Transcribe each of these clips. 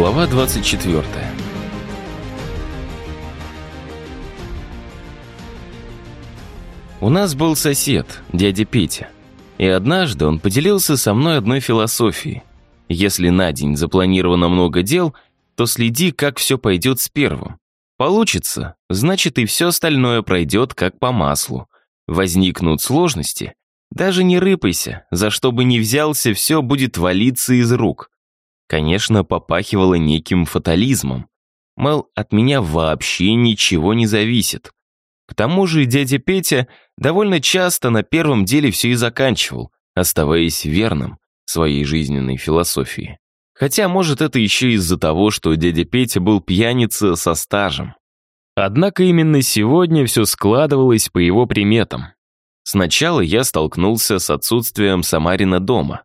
Глава 24. У нас был сосед, дядя Петя. И однажды он поделился со мной одной философией. Если на день запланировано много дел, то следи, как все пойдет с первым. Получится, значит и все остальное пройдет как по маслу. Возникнут сложности, даже не рыпайся, за что бы ни взялся, все будет валиться из рук. Конечно, попахивало неким фатализмом. Мол, от меня вообще ничего не зависит. К тому же дядя Петя довольно часто на первом деле все и заканчивал, оставаясь верным своей жизненной философии. Хотя, может, это еще из-за того, что дядя Петя был пьяница со стажем. Однако именно сегодня все складывалось по его приметам. Сначала я столкнулся с отсутствием Самарина дома.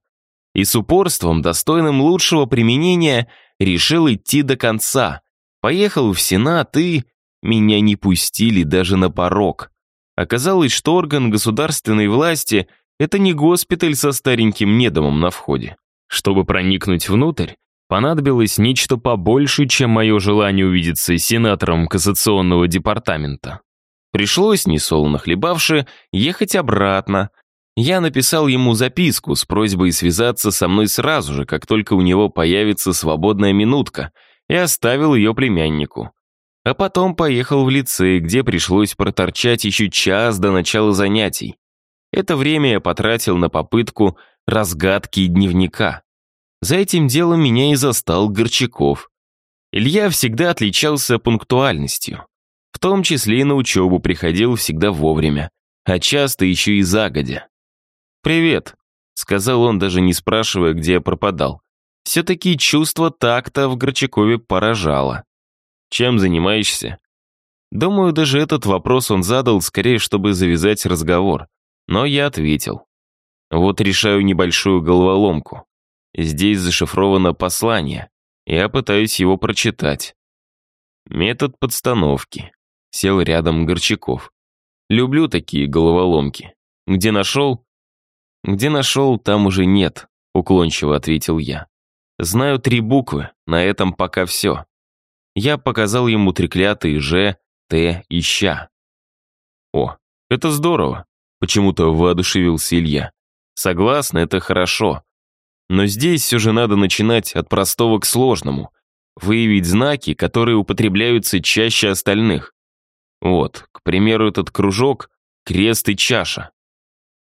И с упорством, достойным лучшего применения, решил идти до конца. Поехал в Сенат и... Меня не пустили даже на порог. Оказалось, что орган государственной власти — это не госпиталь со стареньким недомом на входе. Чтобы проникнуть внутрь, понадобилось нечто побольше, чем мое желание увидеться сенатором кассационного департамента. Пришлось, несолоно хлебавши, ехать обратно. Я написал ему записку с просьбой связаться со мной сразу же, как только у него появится свободная минутка, и оставил ее племяннику. А потом поехал в лицей, где пришлось проторчать еще час до начала занятий. Это время я потратил на попытку разгадки дневника. За этим делом меня и застал Горчаков. Илья всегда отличался пунктуальностью. В том числе и на учебу приходил всегда вовремя, а часто еще и загодя. «Привет», — сказал он, даже не спрашивая, где я пропадал. Все-таки чувство такта в Горчакове поражало. «Чем занимаешься?» Думаю, даже этот вопрос он задал, скорее, чтобы завязать разговор. Но я ответил. Вот решаю небольшую головоломку. Здесь зашифровано послание. Я пытаюсь его прочитать. Метод подстановки. Сел рядом Горчаков. Люблю такие головоломки. Где нашел? Где нашел, там уже нет, уклончиво ответил я. Знаю три буквы, на этом пока все. Я показал ему треклятые «Ж», «Т» и «Ща». О, это здорово, почему-то воодушевился Илья. Согласна, это хорошо. Но здесь все же надо начинать от простого к сложному. Выявить знаки, которые употребляются чаще остальных. Вот, к примеру, этот кружок — крест и чаша.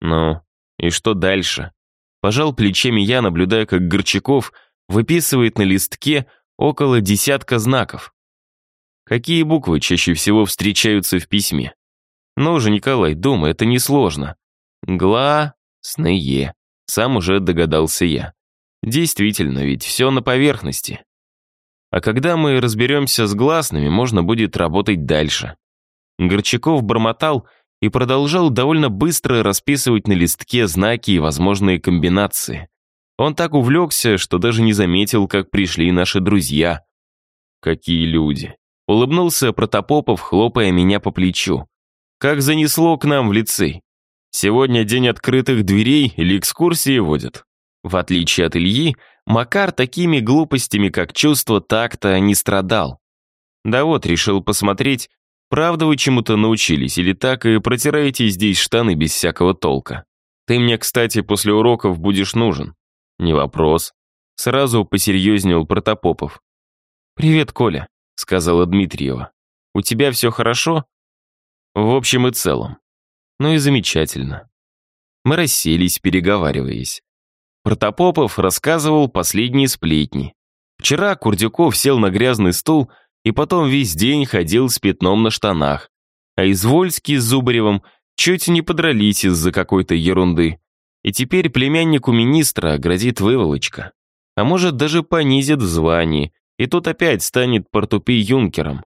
Ну, и что дальше? Пожал плечами я, наблюдая, как Горчаков выписывает на листке около десятка знаков. Какие буквы чаще всего встречаются в письме? Ну же, Николай, думай, это несложно. Гла, сные. Сам уже догадался я. Действительно, ведь все на поверхности. А когда мы разберемся с гласными, можно будет работать дальше. Горчаков бормотал и продолжал довольно быстро расписывать на листке знаки и возможные комбинации. Он так увлекся, что даже не заметил, как пришли наши друзья. «Какие люди!» — улыбнулся Протопопов, хлопая меня по плечу. «Как занесло к нам в лицей. Сегодня день открытых дверей или экскурсии водят». В отличие от Ильи, Макар такими глупостями, как чувство такта, не страдал. Да вот, решил посмотреть, Правда вы чему-то научились или так и протираете здесь штаны без всякого толка? Ты мне, кстати, после уроков будешь нужен. Не вопрос. Сразу посерьезнел Протопопов. «Привет, Коля», — сказала Дмитриева. «У тебя все хорошо?» «В общем и целом». «Ну и замечательно». Мы расселись, переговариваясь. Протопопов рассказывал последние сплетни. Вчера Курдюков сел на грязный стул и потом весь день ходил с пятном на штанах. А Извольский с Зубаревым чуть не подрались из-за какой-то ерунды. И теперь племяннику министра грозит выволочка. А может, даже понизит в звании, и тот опять станет портупи юнкером.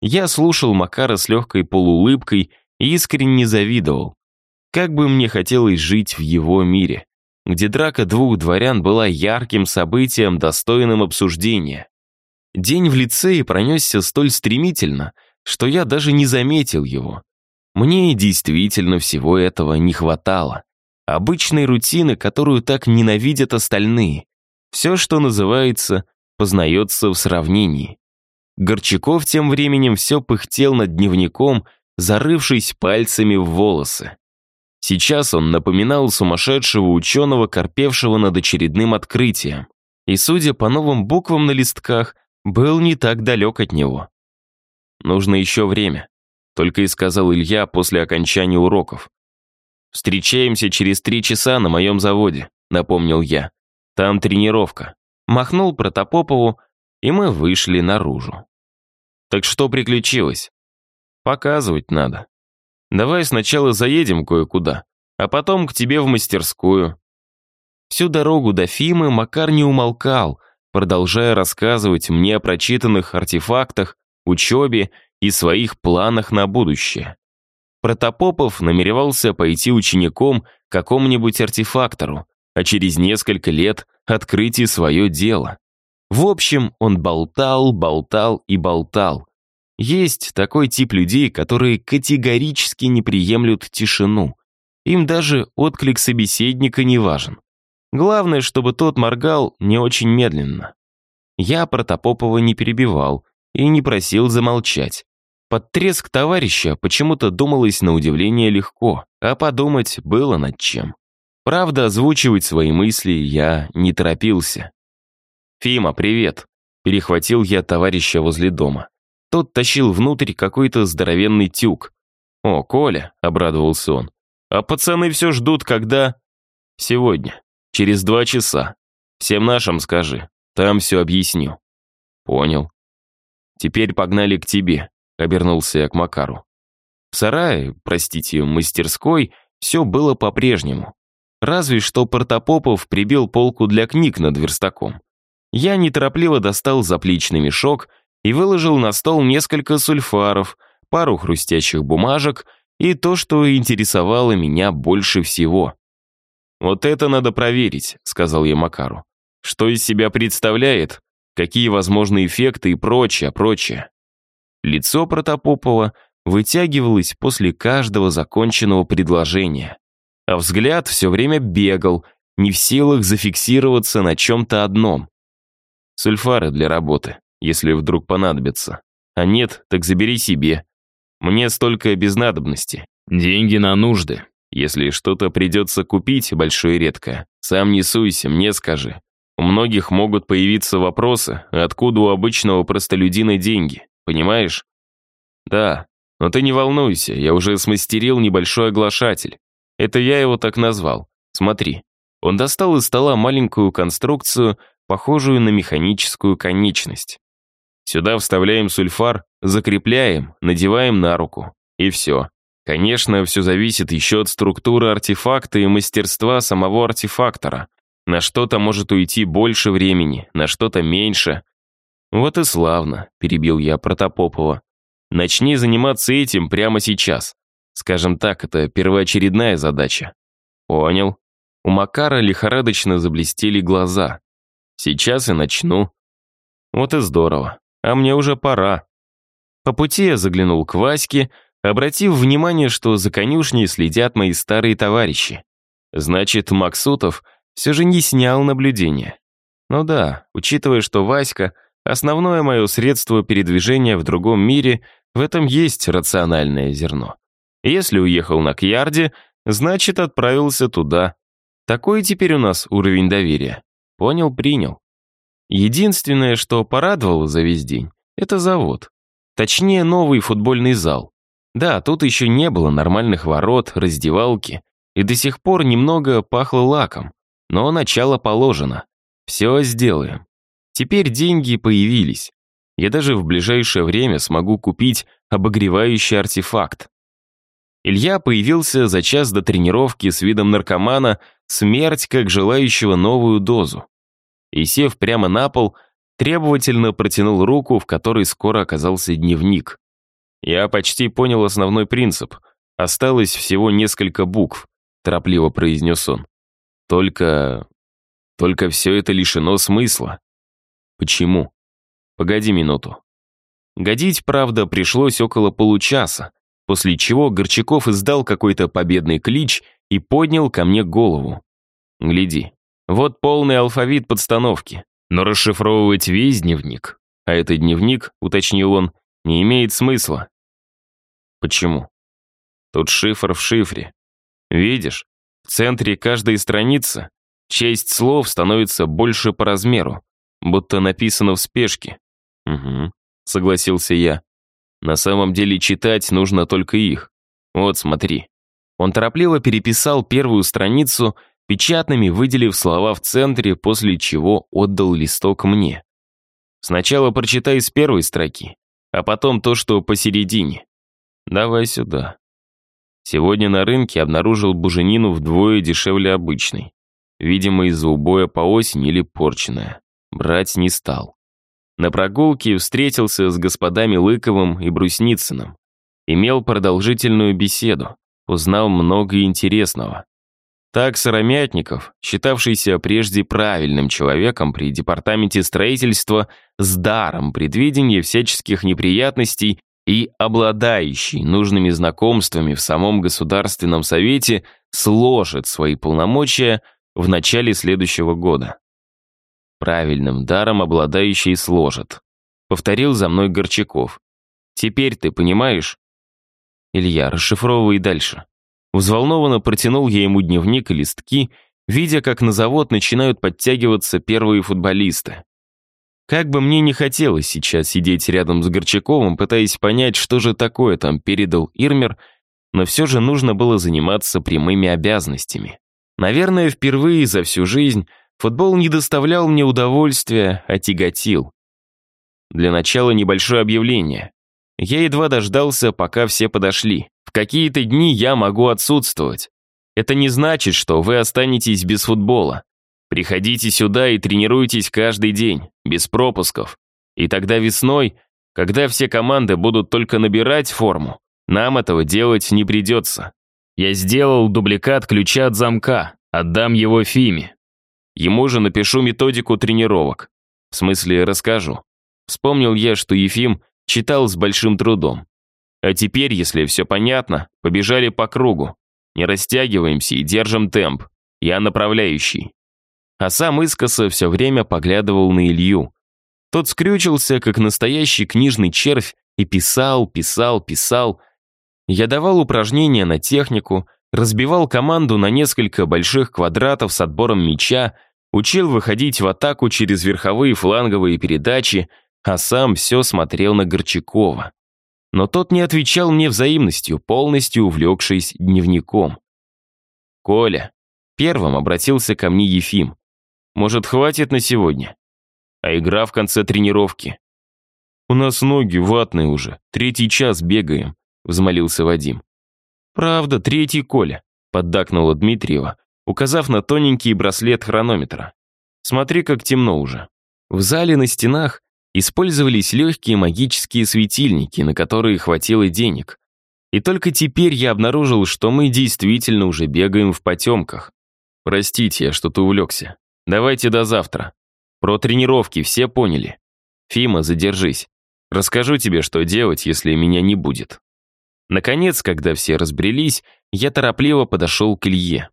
Я слушал Макара с легкой полуулыбкой и искренне завидовал. Как бы мне хотелось жить в его мире, где драка двух дворян была ярким событием, достойным обсуждения. День в лицее пронесся столь стремительно, что я даже не заметил его. Мне действительно всего этого не хватало. Обычной рутины, которую так ненавидят остальные. Все, что называется, познается в сравнении. Горчаков тем временем все пыхтел над дневником, зарывшись пальцами в волосы. Сейчас он напоминал сумасшедшего ученого, корпевшего над очередным открытием. И, судя по новым буквам на листках, был не так далек от него. «Нужно еще время», — только и сказал Илья после окончания уроков. «Встречаемся через три часа на моем заводе», — напомнил я. «Там тренировка». Махнул Протопопову, и мы вышли наружу. «Так что приключилось?» «Показывать надо. Давай сначала заедем кое-куда, а потом к тебе в мастерскую». Всю дорогу до Фимы Макар не умолкал, продолжая рассказывать мне о прочитанных артефактах, учебе и своих планах на будущее. Протопопов намеревался пойти учеником какому-нибудь артефактору, а через несколько лет открыть и свое дело. В общем, он болтал, болтал и болтал. Есть такой тип людей, которые категорически не приемлют тишину. Им даже отклик собеседника не важен. Главное, чтобы тот моргал не очень медленно. Я Протопопова не перебивал и не просил замолчать. Под треск товарища почему-то думалось на удивление легко, а подумать было над чем. Правда, озвучивать свои мысли я не торопился. «Фима, привет!» Перехватил я товарища возле дома. Тот тащил внутрь какой-то здоровенный тюк. «О, Коля!» — обрадовался он. «А пацаны все ждут, когда...» «Сегодня. Через два часа. Всем нашим скажи. Там все объясню». «Понял». «Теперь погнали к тебе», — обернулся я к Макару. В сарае, простите, мастерской, все было по-прежнему. Разве что Портопопов прибил полку для книг над верстаком. Я неторопливо достал заплечный мешок и выложил на стол несколько сульфаров, пару хрустящих бумажек и то, что интересовало меня больше всего. «Вот это надо проверить», — сказал я Макару. «Что из себя представляет, какие возможны эффекты и прочее, прочее». Лицо Протопопова вытягивалось после каждого законченного предложения, а взгляд все время бегал, не в силах зафиксироваться на чем-то одном. Сульфары для работы, если вдруг понадобится. А нет, так забери себе. Мне столько без надобности. Деньги на нужды. Если что-то придется купить, большое и редкое, сам не суйся, мне скажи. У многих могут появиться вопросы, откуда у обычного простолюдина деньги, понимаешь? Да, но ты не волнуйся, я уже смастерил небольшой оглашатель. Это я его так назвал. Смотри. Он достал из стола маленькую конструкцию, похожую на механическую конечность. Сюда вставляем сульфар, закрепляем, надеваем на руку. И все. Конечно, все зависит еще от структуры артефакта и мастерства самого артефактора. На что-то может уйти больше времени, на что-то меньше. Вот и славно, перебил я Протопопова. Начни заниматься этим прямо сейчас. Скажем так, это первоочередная задача. Понял. У Макара лихорадочно заблестели глаза. Сейчас и начну. Вот и здорово. А мне уже пора. По пути я заглянул к Ваське, обратив внимание, что за конюшней следят мои старые товарищи. Значит, Максутов все же не снял наблюдения. Ну да, учитывая, что Васька — основное мое средство передвижения в другом мире, в этом есть рациональное зерно. Если уехал на Кьярде, значит, отправился туда. Такой теперь у нас уровень доверия. Понял, принял. Единственное, что порадовало за весь день, это завод. Точнее, новый футбольный зал. Да, тут еще не было нормальных ворот, раздевалки, и до сих пор немного пахло лаком. Но начало положено. Все сделаем. Теперь деньги появились. Я даже в ближайшее время смогу купить обогревающий артефакт. Илья появился за час до тренировки с видом наркомана, смерть как желающего новую дозу. И, сев прямо на пол, требовательно протянул руку, в которой скоро оказался дневник. Я почти понял основной принцип. Осталось всего несколько букв, торопливо произнес он. Только... Только все это лишено смысла. Почему? Погоди минуту. Годить, правда, пришлось около получаса, после чего Горчаков издал какой-то победный клич и поднял ко мне голову. Гляди, вот полный алфавит подстановки. Но расшифровывать весь дневник, а это дневник, уточнил он, не имеет смысла. Почему? Тут шифр в шифре. Видишь, в центре каждой страницы часть слов становится больше по размеру, будто написано в спешке. Угу, согласился я. На самом деле читать нужно только их. Вот смотри. Он торопливо переписал первую страницу, печатными выделив слова в центре, после чего отдал листок мне. Сначала прочитай с первой строки, а потом то, что посередине. Давай сюда. Сегодня на рынке обнаружил буженину вдвое дешевле обычной. Видимо, из-за убоя по осени или порченная. Брать не стал. На прогулке встретился с господами Лыковым и Брусницыным. Имел продолжительную беседу, узнал много интересного. Так Сыромятников, считавшийся прежде правильным человеком при департаменте строительства с даром предвидения всяческих неприятностей и обладающий нужными знакомствами в самом Государственном Совете, сложит свои полномочия в начале следующего года. Правильным даром обладающий сложит. Повторил за мной Горчаков. Теперь ты понимаешь? Илья, расшифровывай дальше. Взволнованно протянул я ему дневник и листки, видя, как на завод начинают подтягиваться первые футболисты. Как бы мне не хотелось сейчас сидеть рядом с Горчаковым, пытаясь понять, что же такое там передал Ирмер, но все же нужно было заниматься прямыми обязанностями. Наверное, впервые за всю жизнь футбол не доставлял мне удовольствия, а тяготил. Для начала небольшое объявление. Я едва дождался, пока все подошли. В какие-то дни я могу отсутствовать. Это не значит, что вы останетесь без футбола. Приходите сюда и тренируйтесь каждый день, без пропусков. И тогда весной, когда все команды будут только набирать форму, нам этого делать не придется. Я сделал дубликат ключа от замка, отдам его Фиме. Ему же напишу методику тренировок. В смысле, расскажу. Вспомнил я, что Ефим читал с большим трудом. А теперь, если все понятно, побежали по кругу. Не растягиваемся и держим темп. Я направляющий. А сам искоса все время поглядывал на Илью. Тот скрючился, как настоящий книжный червь, и писал, писал, писал. Я давал упражнения на технику, разбивал команду на несколько больших квадратов с отбором мяча, учил выходить в атаку через верховые фланговые передачи, а сам все смотрел на Горчакова. Но тот не отвечал мне взаимностью, полностью увлекшись дневником. «Коля», первым обратился ко мне Ефим, «может, хватит на сегодня? А игра в конце тренировки?» «У нас ноги ватные уже, третий час бегаем», взмолился Вадим. «Правда, третий Коля», поддакнула Дмитриева, указав на тоненький браслет хронометра. «Смотри, как темно уже». В зале на стенах использовались легкие магические светильники, на которые хватило денег. И только теперь я обнаружил, что мы действительно уже бегаем в потемках. Простите, я что-то увлекся. Давайте до завтра. Про тренировки все поняли. Фима, задержись. Расскажу тебе, что делать, если меня не будет. Наконец, когда все разбрелись, я торопливо подошел к Илье.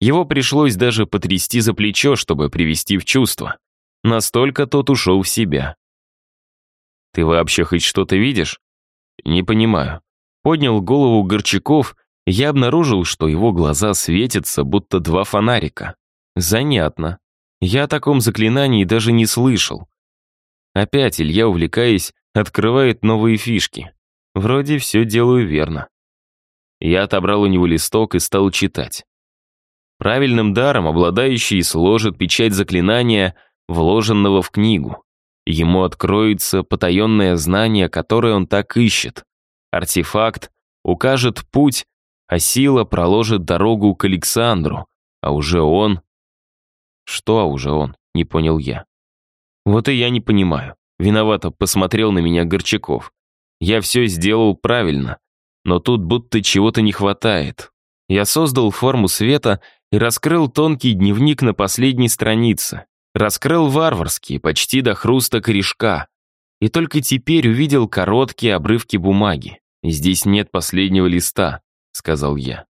Его пришлось даже потрясти за плечо, чтобы привести в чувство. Настолько тот ушел в себя. Ты вообще хоть что-то видишь? Не понимаю. Поднял голову Горчаков, я обнаружил, что его глаза светятся, будто два фонарика. Занятно. Я о таком заклинании даже не слышал. Опять Илья, увлекаясь, открывает новые фишки. Вроде все делаю верно. Я отобрал у него листок и стал читать. Правильным даром обладающий сложит печать заклинания, вложенного в книгу. Ему откроется потаенное знание, которое он так ищет. Артефакт укажет путь, а сила проложит дорогу к Александру, а уже он... Что а уже он, не понял я. Вот и я не понимаю. Виновато посмотрел на меня Горчаков. Я все сделал правильно, но тут будто чего-то не хватает. Я создал форму света и раскрыл тонкий дневник на последней странице. Раскрыл варварский, почти до хруста корешка. И только теперь увидел короткие обрывки бумаги. «Здесь нет последнего листа», — сказал я.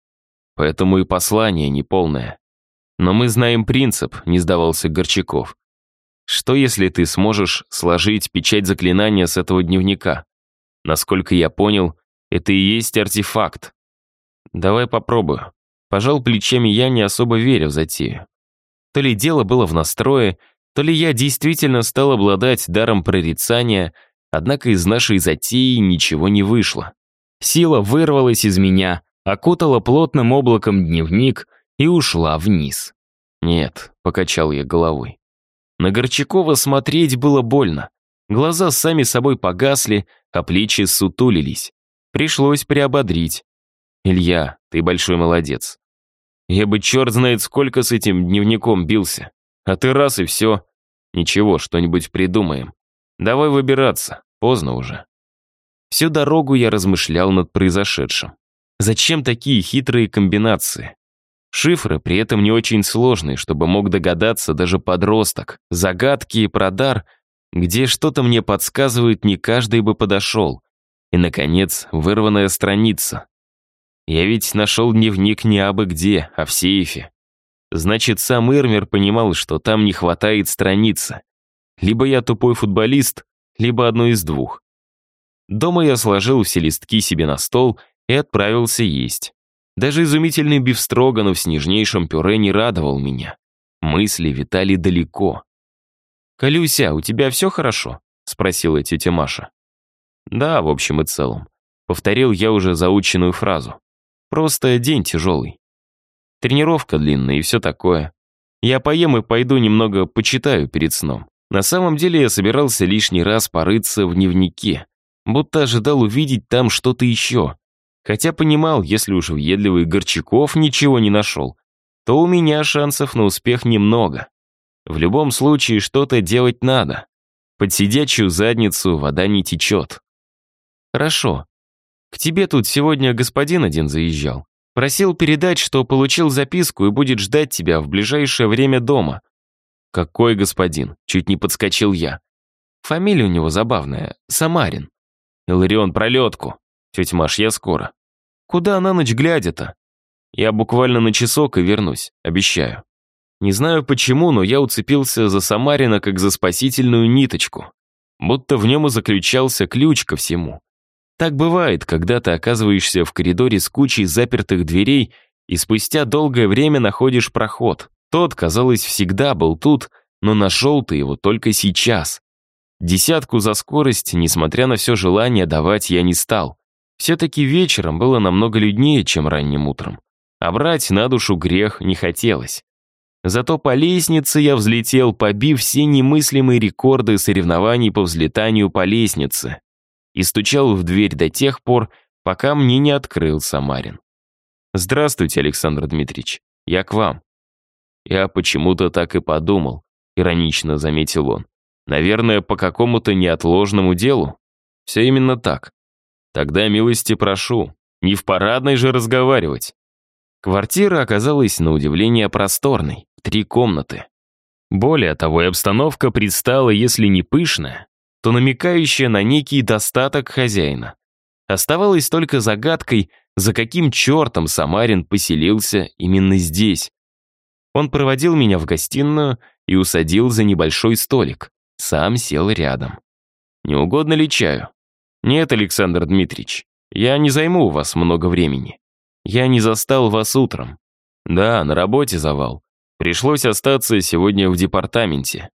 «Поэтому и послание неполное». «Но мы знаем принцип», — не сдавался Горчаков. Что если ты сможешь сложить печать заклинания с этого дневника? Насколько я понял, это и есть артефакт. Давай попробую. Пожал плечами я, не особо веря в затею. То ли дело было в настрое, то ли я действительно стал обладать даром прорицания, однако из нашей затеи ничего не вышло. Сила вырвалась из меня, окутала плотным облаком дневник и ушла вниз. «Нет», — покачал я головой. На Горчакова смотреть было больно. Глаза сами собой погасли, а плечи сутулились. Пришлось приободрить. «Илья, ты большой молодец. Я бы черт знает сколько с этим дневником бился. А ты раз и все. Ничего, что-нибудь придумаем. Давай выбираться, поздно уже». Всю дорогу я размышлял над произошедшим. Зачем такие хитрые комбинации? Шифры при этом не очень сложные, чтобы мог догадаться даже подросток. Загадки и продар, где что-то мне подсказывает, не каждый бы подошел. И, наконец, вырванная страница. Я ведь нашел дневник не абы где, а в сейфе. Значит, сам Ирмер понимал, что там не хватает страницы. Либо я тупой футболист, либо одно из двух. Дома я сложил все листки себе на стол и отправился есть. Даже изумительный бифстроганов с нежнейшим пюре не радовал меня. Мысли витали далеко. «Калюся, у тебя все хорошо?» — спросила тетя Маша. «Да, в общем и целом». Повторил я уже заученную фразу. «Просто день тяжелый. Тренировка длинная и все такое. Я поем и пойду немного почитаю перед сном. На самом деле я собирался лишний раз порыться в дневнике, будто ожидал увидеть там что-то еще. Хотя понимал, если уж въедливый Горчаков ничего не нашел, то у меня шансов на успех немного. В любом случае что-то делать надо. Под сидячую задницу вода не течет. Хорошо. К тебе тут сегодня господин один заезжал. Просил передать, что получил записку и будет ждать тебя в ближайшее время дома. Какой господин? Чуть не подскочил я. Фамилия у него забавная. Самарин. Иларион, пролетку. Тетя Маш, я скоро. Куда на ночь глядя-то? Я буквально на часок и вернусь, обещаю. Не знаю почему, но я уцепился за Самарина как за спасительную ниточку. Будто в нем и заключался ключ ко всему. Так бывает, когда ты оказываешься в коридоре с кучей запертых дверей и спустя долгое время находишь проход. Тот, казалось, всегда был тут, но нашел ты его только сейчас. Десятку за скорость, несмотря на все желание, давать я не стал. Все-таки вечером было намного люднее, чем ранним утром. А брать на душу грех не хотелось. Зато по лестнице я взлетел, побив все немыслимые рекорды соревнований по взлетанию по лестнице. И стучал в дверь до тех пор, пока мне не открыл Самарин. «Здравствуйте, Александр Дмитриевич. Я к вам». Я почему-то так и подумал, иронично заметил он. Наверное, по какому-то неотложному делу. Все именно так. Тогда милости прошу, не в парадной же разговаривать. Квартира оказалась на удивление просторной, три комнаты. Более того, и обстановка предстала, если не пышная, то намекающая на некий достаток хозяина. Оставалось только загадкой, за каким чертом Самарин поселился именно здесь. Он проводил меня в гостиную и усадил за небольшой столик. Сам сел рядом. «Не угодно ли чаю?» «Нет, Александр Дмитриевич, я не займу у вас много времени. Я не застал вас утром. Да, на работе завал. Пришлось остаться сегодня в департаменте.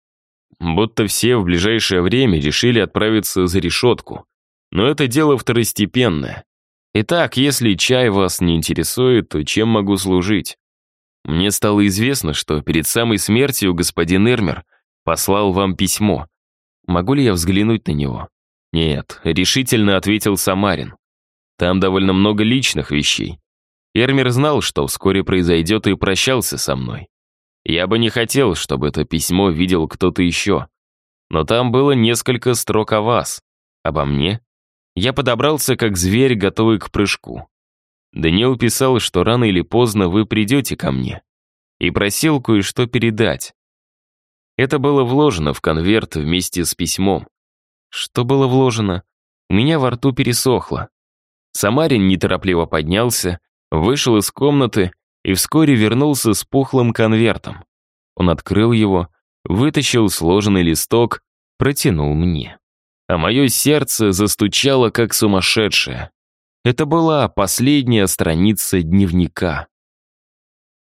Будто все в ближайшее время решили отправиться за решетку. Но это дело второстепенное. Итак, если чай вас не интересует, то чем могу служить? Мне стало известно, что перед самой смертью господин Эрмер послал вам письмо. Могу ли я взглянуть на него? Нет, решительно ответил Самарин. Там довольно много личных вещей. Эрмер знал, что вскоре произойдет, и прощался со мной. Я бы не хотел, чтобы это письмо видел кто-то еще. Но там было несколько строк о вас. Обо мне. Я подобрался как зверь, готовый к прыжку. Даниэл писал, что рано или поздно вы придете ко мне. И просил кое-что передать. Это было вложено в конверт вместе с письмом. Что было вложено? У меня во рту пересохло. Самарин неторопливо поднялся, вышел из комнаты и вскоре вернулся с пухлым конвертом. Он открыл его, вытащил сложенный листок, протянул мне. А мое сердце застучало, как сумасшедшее. Это была последняя страница дневника.